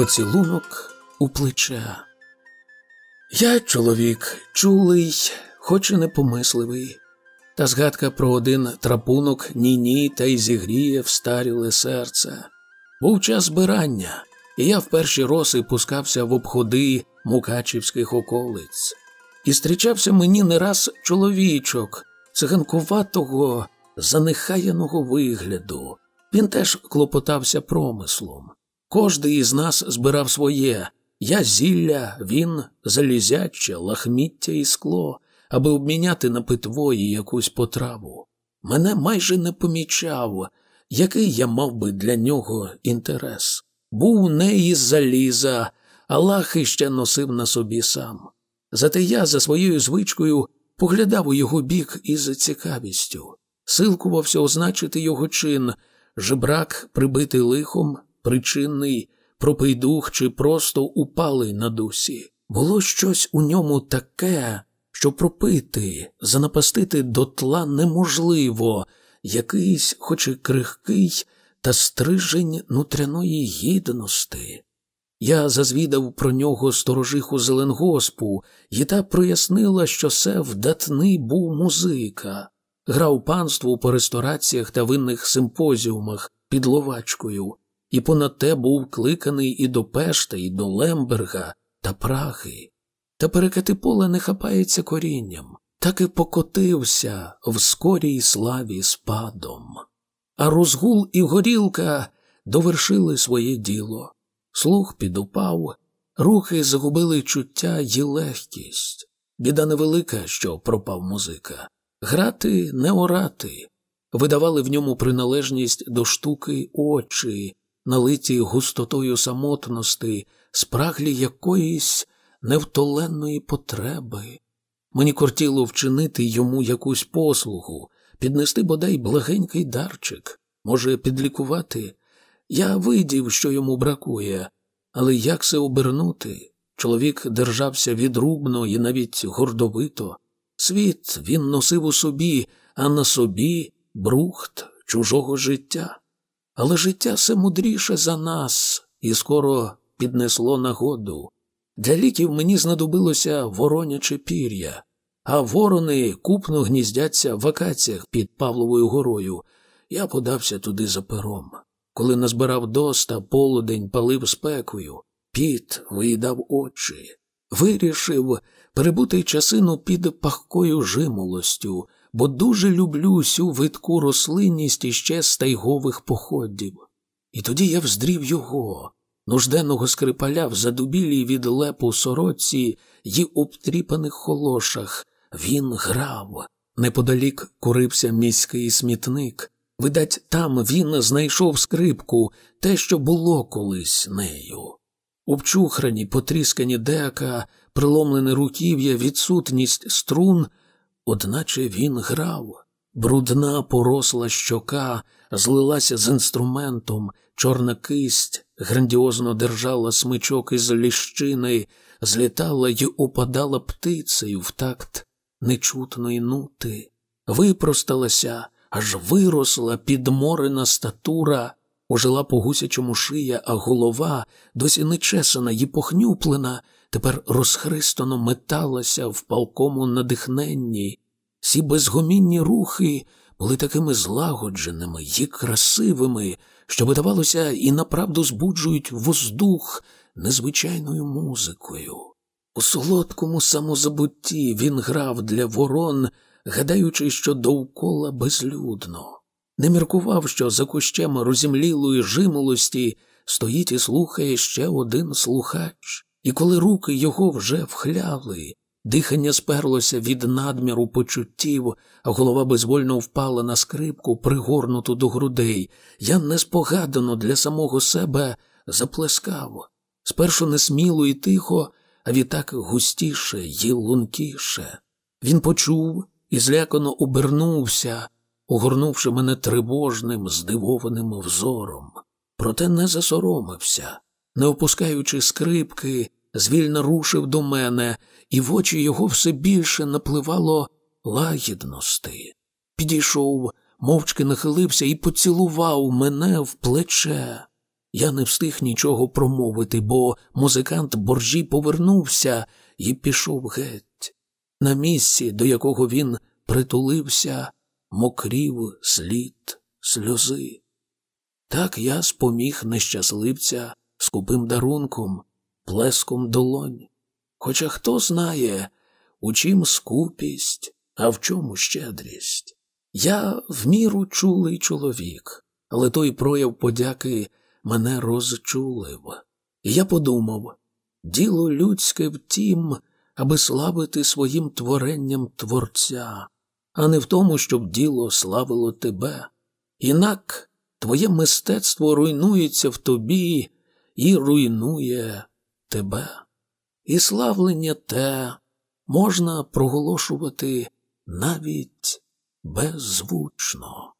Поцілунок у плече. Я чоловік чулий, хоч і непомисливий, та згадка про один трапунок ні-ні та й зігріє встаріле серце. Був час збирання, і я в перші роси пускався в обходи мукачівських околиць. І зустрічався мені не раз чоловічок, циганкуватого, занехаяного вигляду. Він теж клопотався промислом. Кожний із нас збирав своє я зілля, він залізяче, лахміття і скло, аби обміняти на питво і якусь потраву. Мене майже не помічав, який я мав би для нього інтерес. Був не із заліза, а лахи ще носив на собі сам. Зате я за своєю звичкою поглядав у його бік із цікавістю, силкувався означити його чин, жебрак, прибитий лихом, причинний, пропийдух чи просто упалий на дусі. Було щось у ньому таке, що пропити, занапастити дотла неможливо, якийсь, хоч і крихкий, та стрижень нутряної гідності. Я зазвідав про нього сторожиху Зеленгоспу, і та прояснила, що це вдатний був музика, грав панству по рестораціях та винних симпозіумах під ловачкою, і понад те був кликаний і до Пешта, і до Лемберга та Праги. Та перекати поле не хапається корінням, так і покотився в скорій славі спадом. А розгул і горілка довершили своє діло. Слух підупав, рухи загубили чуття й легкість. Біда невелика, що пропав музика. Грати не орати, видавали в ньому приналежність до штуки очі, налиті густотою самотності, спраглі якоїсь невтоленної потреби. Мені кортіло вчинити йому якусь послугу, піднести бодай благенький дарчик, може, підлікувати. Я видів, що йому бракує, але як це обернути? Чоловік держався відрубно і навіть гордовито. Світ він носив у собі, а на собі брухт чужого життя. Але життя все мудріше за нас і скоро піднесло нагоду. Для ліків мені знадобилося вороняче пір'я, а ворони купно гніздяться в вакаціях під Павловою горою. Я подався туди за пером. Коли назбирав доста, полудень палив спекою, піт виїдав очі, вирішив перебути часину під пахкою жимолостю, бо дуже люблю сю видку рослинність іще стайгових походів. І тоді я вздрів його, нужденного скрипаля в задубілій від лепу сороці й обтріпаних холошах. Він грав. Неподалік курився міський смітник. Видать, там він знайшов скрипку, те, що було колись нею. Обчухрані, потріскані дека, приломлене руків'я, відсутність струн, одначе він грав. Брудна поросла щока, злилася з інструментом, чорна кисть грандіозно держала смичок із ліщини, злітала й упадала птицею в такт нечутної нути, випросталася, аж виросла підморена статура, ожила по гусячому шия, а голова, досі нечесана й похнюплена, тепер розхристано металася в палкому надихненні. Ці безгомінні рухи були такими злагодженими й красивими, що, видавалося, і направду збуджують воздух незвичайною музикою. У солодкому самозабутті він грав для ворон, гадаючи, що довкола безлюдно. Не міркував, що за кущем розімлілої жимолості стоїть і слухає ще один слухач, і коли руки його вже вхляли, дихання сперлося від надміру почуттів, а голова безвольно впала на скрипку, пригорнуту до грудей, я неспогадано для самого себе заплескав. Спершу несміло і тихо, а відтак густіше й лункіше. Він почув і злякано обернувся, огорнувши мене тривожним, здивованим взором. Проте не засоромився, не опускаючи скрипки, звільно рушив до мене, і в очі його все більше напливало лагідності. Підійшов, мовчки нахилився і поцілував мене в плече. Я не встиг нічого промовити, бо музикант боржі повернувся і пішов геть. На місці, до якого він притулився, мокрів слід сльози. Так я споміг нещасливця скупим дарунком, плеском долонь. Хоча хто знає, у чим скупість, а в чому щедрість. Я в міру чулий чоловік, але той прояв подяки мене розчулив. І я подумав діло людське в тім, аби славити своїм творенням Творця, а не в тому, щоб діло славило тебе. Інак твоє мистецтво руйнується в тобі і руйнує тебе. І славлення те можна проголошувати навіть беззвучно.